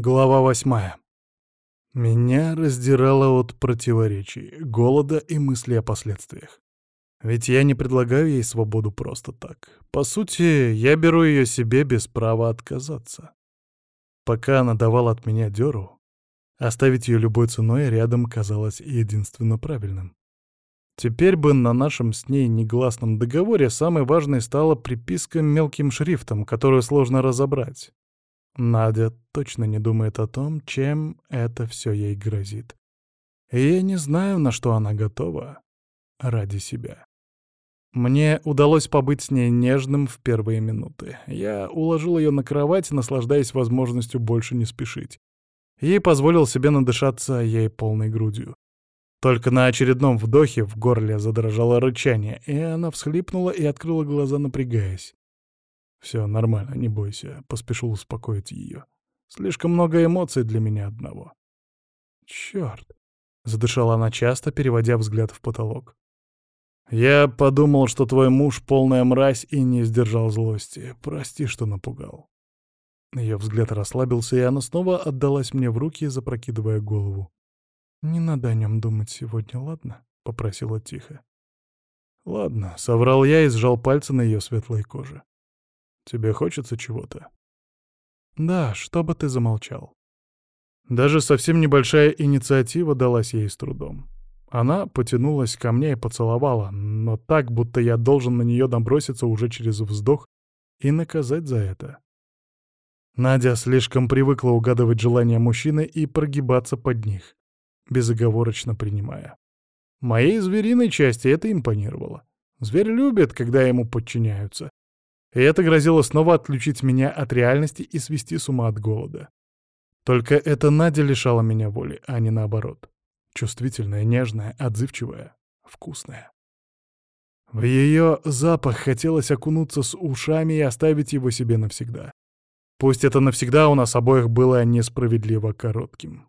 Глава восьмая. Меня раздирало от противоречий, голода и мысли о последствиях. Ведь я не предлагаю ей свободу просто так. По сути, я беру ее себе без права отказаться. Пока она давала от меня дёру, оставить ее любой ценой рядом казалось единственно правильным. Теперь бы на нашем с ней негласном договоре самой важной стала приписка мелким шрифтом, которую сложно разобрать. Надя точно не думает о том, чем это все ей грозит. И я не знаю, на что она готова ради себя. Мне удалось побыть с ней нежным в первые минуты. Я уложил ее на кровать, наслаждаясь возможностью больше не спешить. И позволил себе надышаться ей полной грудью. Только на очередном вдохе в горле задрожало рычание, и она всхлипнула и открыла глаза, напрягаясь. «Все нормально, не бойся», — поспешил успокоить ее. «Слишком много эмоций для меня одного». «Черт!» — задышала она часто, переводя взгляд в потолок. «Я подумал, что твой муж полная мразь и не сдержал злости. Прости, что напугал». Ее взгляд расслабился, и она снова отдалась мне в руки, запрокидывая голову. «Не надо о нем думать сегодня, ладно?» — попросила тихо. «Ладно», — соврал я и сжал пальцы на ее светлой коже. Тебе хочется чего-то? Да, чтобы ты замолчал. Даже совсем небольшая инициатива далась ей с трудом. Она потянулась ко мне и поцеловала, но так, будто я должен на нее наброситься уже через вздох и наказать за это. Надя слишком привыкла угадывать желания мужчины и прогибаться под них, безоговорочно принимая. Моей звериной части это импонировало. Зверь любит, когда ему подчиняются. И это грозило снова отключить меня от реальности и свести с ума от голода. Только это Надя лишала меня воли, а не наоборот. Чувствительная, нежная, отзывчивая, вкусная. В ее запах хотелось окунуться с ушами и оставить его себе навсегда. Пусть это навсегда у нас обоих было несправедливо коротким.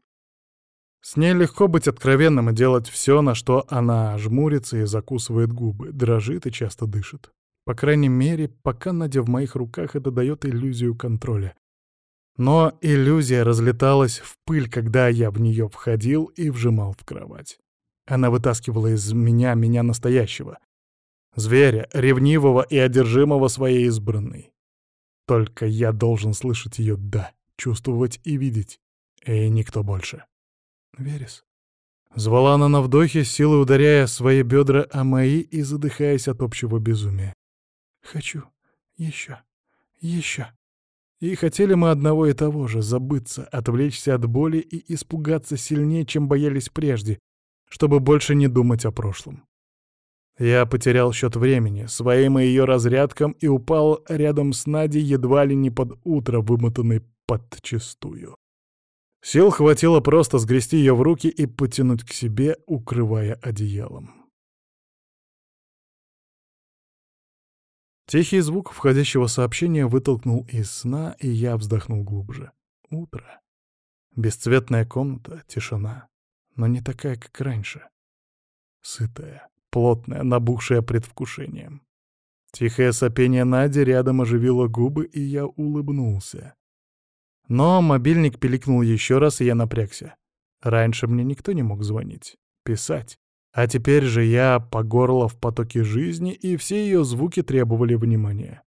С ней легко быть откровенным и делать все, на что она жмурится и закусывает губы, дрожит и часто дышит. По крайней мере, пока Надя в моих руках, это дает иллюзию контроля. Но иллюзия разлеталась в пыль, когда я в нее входил и вжимал в кровать. Она вытаскивала из меня меня настоящего. Зверя, ревнивого и одержимого своей избранной. Только я должен слышать ее «да», чувствовать и видеть. И никто больше. Верес. Звала она на вдохе, силой ударяя свои бедра о мои и задыхаясь от общего безумия. Хочу. Еще. Еще. И хотели мы одного и того же — забыться, отвлечься от боли и испугаться сильнее, чем боялись прежде, чтобы больше не думать о прошлом. Я потерял счет времени, своим и ее разрядкам, и упал рядом с Надей едва ли не под утро, вымотанный подчистую. Сил хватило просто сгрести ее в руки и потянуть к себе, укрывая одеялом. Тихий звук входящего сообщения вытолкнул из сна, и я вздохнул глубже. Утро. Бесцветная комната, тишина. Но не такая, как раньше. Сытая, плотная, набухшая предвкушением. Тихое сопение Нади рядом оживило губы, и я улыбнулся. Но мобильник пиликнул еще раз, и я напрягся. Раньше мне никто не мог звонить, писать. А теперь же я по горло в потоке жизни, и все ее звуки требовали внимания.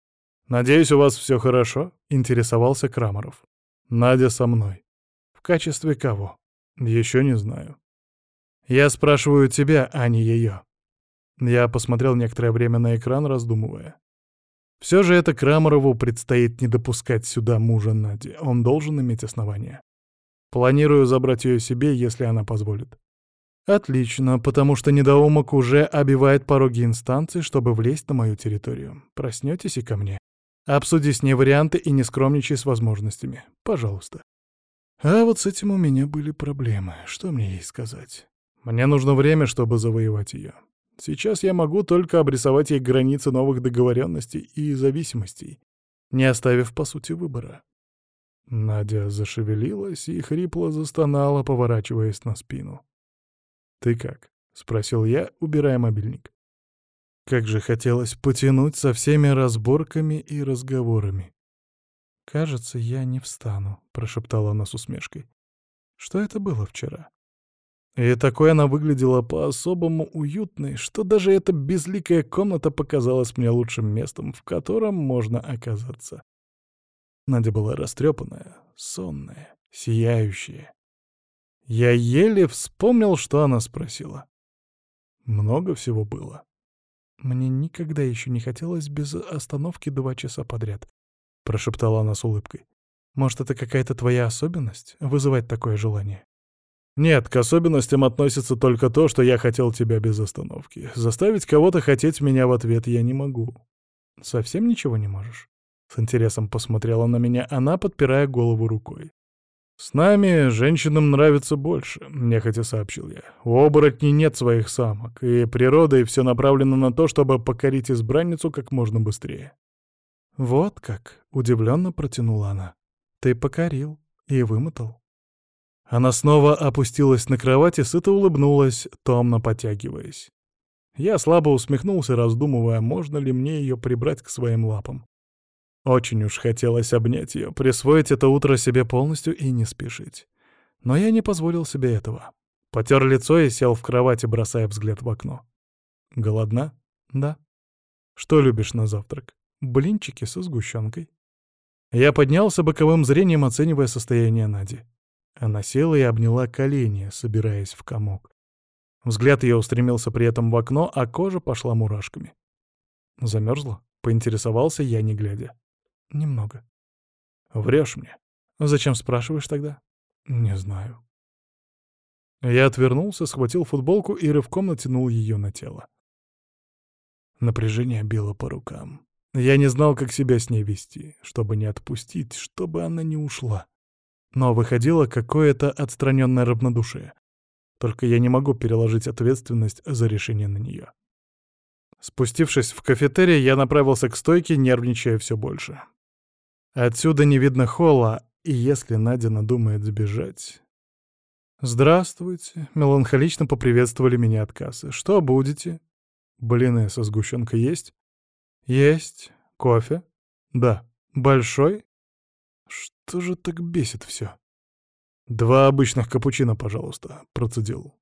«Надеюсь, у вас все хорошо?» — интересовался Крамаров. «Надя со мной». «В качестве кого?» «Еще не знаю». «Я спрашиваю тебя, а не ее». Я посмотрел некоторое время на экран, раздумывая. Все же это Крамарову предстоит не допускать сюда мужа Нади. Он должен иметь основания. Планирую забрать ее себе, если она позволит. Отлично, потому что недоумок уже обивает пороги инстанции, чтобы влезть на мою территорию. Проснетесь и ко мне. Обсуди с ней варианты и не скромничай с возможностями. Пожалуйста. А вот с этим у меня были проблемы. Что мне ей сказать? Мне нужно время, чтобы завоевать ее. Сейчас я могу только обрисовать ей границы новых договоренностей и зависимостей, не оставив, по сути, выбора. Надя зашевелилась и хрипло застонала, поворачиваясь на спину. «Ты как?» — спросил я, убирая мобильник. Как же хотелось потянуть со всеми разборками и разговорами. «Кажется, я не встану», — прошептала она с усмешкой. «Что это было вчера?» И такой она выглядела по-особому уютной, что даже эта безликая комната показалась мне лучшим местом, в котором можно оказаться. Надя была растрепанная, сонная, сияющая. Я еле вспомнил, что она спросила. Много всего было. Мне никогда еще не хотелось без остановки два часа подряд, прошептала она с улыбкой. Может, это какая-то твоя особенность — вызывать такое желание? Нет, к особенностям относится только то, что я хотел тебя без остановки. Заставить кого-то хотеть меня в ответ я не могу. Совсем ничего не можешь? С интересом посмотрела на меня она, подпирая голову рукой. «С нами женщинам нравится больше», — нехотя сообщил я. «У оборотней нет своих самок, и природа и все направлено на то, чтобы покорить избранницу как можно быстрее». «Вот как!» — удивленно протянула она. «Ты покорил и вымотал. Она снова опустилась на кровать и сыто улыбнулась, томно потягиваясь. Я слабо усмехнулся, раздумывая, можно ли мне ее прибрать к своим лапам. Очень уж хотелось обнять ее, присвоить это утро себе полностью и не спешить. Но я не позволил себе этого. Потер лицо и сел в кровати, бросая взгляд в окно. Голодна? Да. Что любишь на завтрак? Блинчики со сгущенкой. Я поднялся боковым зрением, оценивая состояние Нади. Она села и обняла колени, собираясь в комок. Взгляд ее устремился при этом в окно, а кожа пошла мурашками. Замерзла? Поинтересовался я, не глядя. Немного. Врешь мне. Зачем спрашиваешь тогда? Не знаю. Я отвернулся, схватил футболку и рывком натянул ее на тело. Напряжение било по рукам. Я не знал, как себя с ней вести, чтобы не отпустить, чтобы она не ушла. Но выходило какое-то отстраненное равнодушие. Только я не могу переложить ответственность за решение на нее. Спустившись в кафетерий, я направился к стойке, нервничая все больше. Отсюда не видно холла, и если Надя надумает сбежать... «Здравствуйте», — меланхолично поприветствовали меня от кассы. «Что будете?» «Блины со сгущенкой есть?» «Есть. Кофе?» «Да. Большой?» Что же так бесит все? «Два обычных капучино, пожалуйста», — процедил.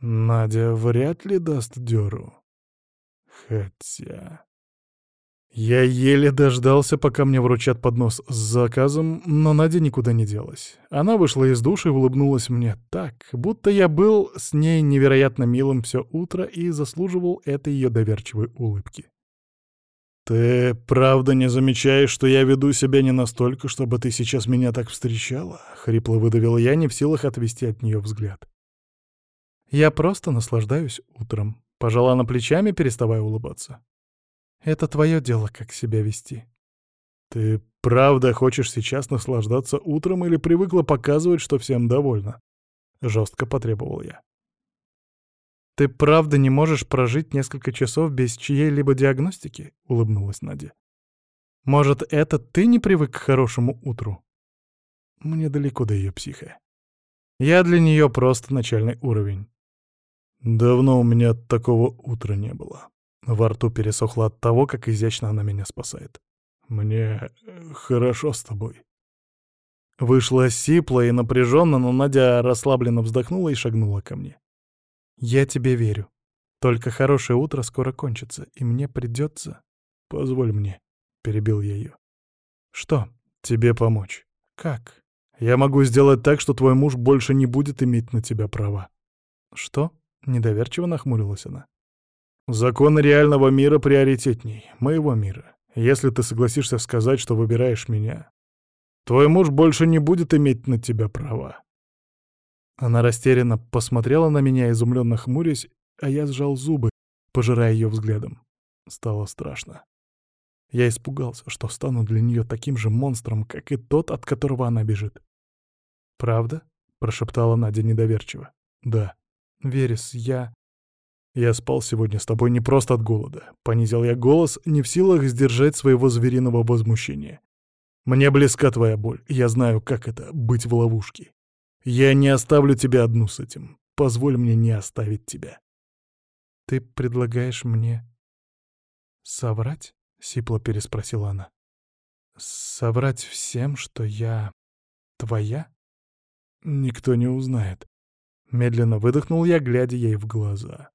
Надя вряд ли даст дёру. Хотя... Я еле дождался, пока мне вручат поднос с заказом, но Надя никуда не делась. Она вышла из души и улыбнулась мне так, будто я был с ней невероятно милым все утро и заслуживал этой ее доверчивой улыбки. «Ты правда не замечаешь, что я веду себя не настолько, чтобы ты сейчас меня так встречала?» — хрипло выдавил я, не в силах отвести от нее взгляд. «Я просто наслаждаюсь утром», — пожала на плечами, переставая улыбаться. «Это твое дело, как себя вести». «Ты правда хочешь сейчас наслаждаться утром или привыкла показывать, что всем довольна?» — жестко потребовал я. «Ты правда не можешь прожить несколько часов без чьей-либо диагностики?» — улыбнулась Надя. «Может, это ты не привык к хорошему утру?» Мне далеко до ее психа. Я для нее просто начальный уровень. Давно у меня такого утра не было. Во рту пересохло от того, как изящно она меня спасает. Мне э, хорошо с тобой. Вышло сипло и напряженно, но Надя расслабленно вздохнула и шагнула ко мне. «Я тебе верю. Только хорошее утро скоро кончится, и мне придется...» «Позволь мне», — перебил я ее. «Что?» «Тебе помочь». «Как?» «Я могу сделать так, что твой муж больше не будет иметь на тебя права». «Что?» — недоверчиво нахмурилась она. «Закон реального мира приоритетней, моего мира. Если ты согласишься сказать, что выбираешь меня, твой муж больше не будет иметь на тебя права. Она растерянно посмотрела на меня, изумленно хмурясь, а я сжал зубы, пожирая ее взглядом. Стало страшно. Я испугался, что стану для нее таким же монстром, как и тот, от которого она бежит. «Правда?» — прошептала Надя недоверчиво. «Да. Верес, я...» «Я спал сегодня с тобой не просто от голода», — понизил я голос, не в силах сдержать своего звериного возмущения. «Мне близка твоя боль, я знаю, как это — быть в ловушке. Я не оставлю тебя одну с этим. Позволь мне не оставить тебя. Ты предлагаешь мне соврать? Сипло переспросила она. Соврать всем, что я твоя? Никто не узнает. Медленно выдохнул я, глядя ей в глаза.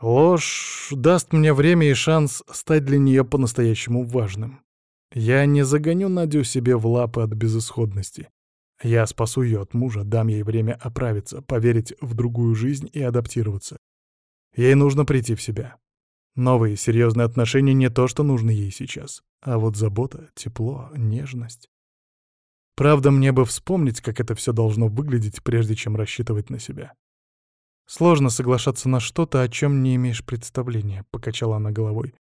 Ложь даст мне время и шанс стать для нее по-настоящему важным. Я не загоню Надю себе в лапы от безысходности. Я спасу ее от мужа, дам ей время оправиться, поверить в другую жизнь и адаптироваться. Ей нужно прийти в себя. Новые серьезные отношения не то, что нужно ей сейчас. А вот забота, тепло, нежность. Правда, мне бы вспомнить, как это все должно выглядеть, прежде чем рассчитывать на себя. «Сложно соглашаться на что-то, о чем не имеешь представления», — покачала она головой.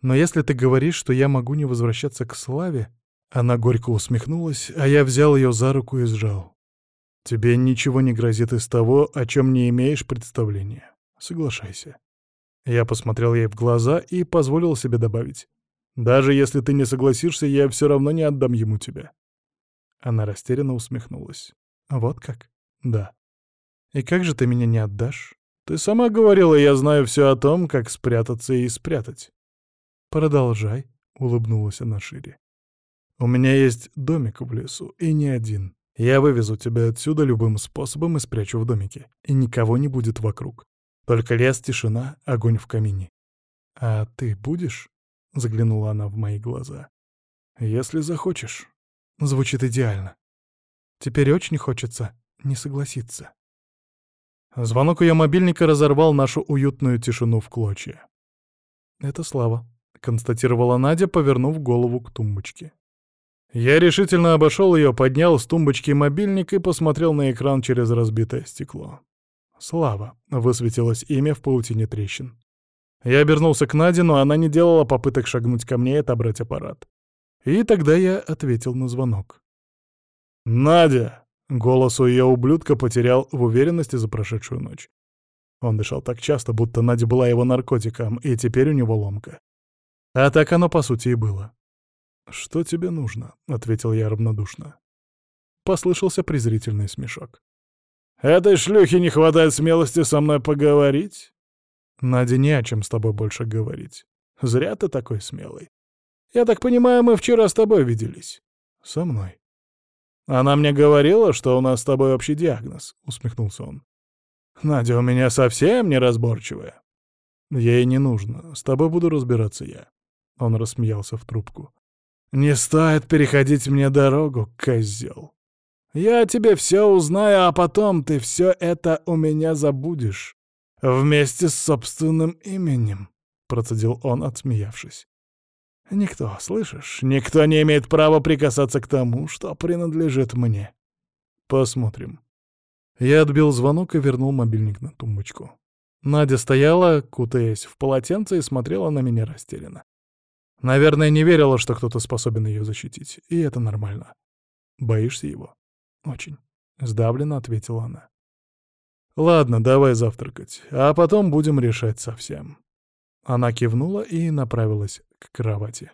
«Но если ты говоришь, что я могу не возвращаться к славе...» Она горько усмехнулась, а я взял ее за руку и сжал. «Тебе ничего не грозит из того, о чем не имеешь представления. Соглашайся». Я посмотрел ей в глаза и позволил себе добавить. «Даже если ты не согласишься, я все равно не отдам ему тебя». Она растерянно усмехнулась. «Вот как?» «Да». «И как же ты меня не отдашь?» «Ты сама говорила, я знаю все о том, как спрятаться и спрятать». «Продолжай», — улыбнулась она шире. «У меня есть домик в лесу, и не один. Я вывезу тебя отсюда любым способом и спрячу в домике, и никого не будет вокруг. Только лес, тишина, огонь в камине. «А ты будешь?» — заглянула она в мои глаза. «Если захочешь». Звучит идеально. Теперь очень хочется не согласиться. Звонок ее мобильника разорвал нашу уютную тишину в клочья. «Это Слава», — констатировала Надя, повернув голову к тумбочке. Я решительно обошел ее, поднял с тумбочки мобильник и посмотрел на экран через разбитое стекло. «Слава», — высветилось имя в паутине трещин. Я обернулся к Наде, но она не делала попыток шагнуть ко мне и отобрать аппарат. И тогда я ответил на звонок. «Надя!» — голос у ее ублюдка потерял в уверенности за прошедшую ночь. Он дышал так часто, будто Надя была его наркотиком, и теперь у него ломка. А так оно, по сути, и было. «Что тебе нужно?» — ответил я равнодушно. Послышался презрительный смешок. «Этой шлюхе не хватает смелости со мной поговорить?» «Надя, не о чем с тобой больше говорить. Зря ты такой смелый. Я так понимаю, мы вчера с тобой виделись. Со мной. Она мне говорила, что у нас с тобой общий диагноз, усмехнулся он. Надя у меня совсем неразборчивая. Ей не нужно. С тобой буду разбираться я. Он рассмеялся в трубку. Не стоит переходить мне дорогу, козел. Я тебе все узнаю, а потом ты все это у меня забудешь. Вместе с собственным именем, процедил он, отсмеявшись. Никто, слышишь, никто не имеет права прикасаться к тому, что принадлежит мне. Посмотрим. Я отбил звонок и вернул мобильник на тумбочку. Надя стояла, кутаясь в полотенце, и смотрела на меня растерянно. Наверное, не верила, что кто-то способен ее защитить, и это нормально. Боишься его? Очень. Сдавленно ответила она. Ладно, давай завтракать, а потом будем решать совсем. Она кивнула и направилась к кровати.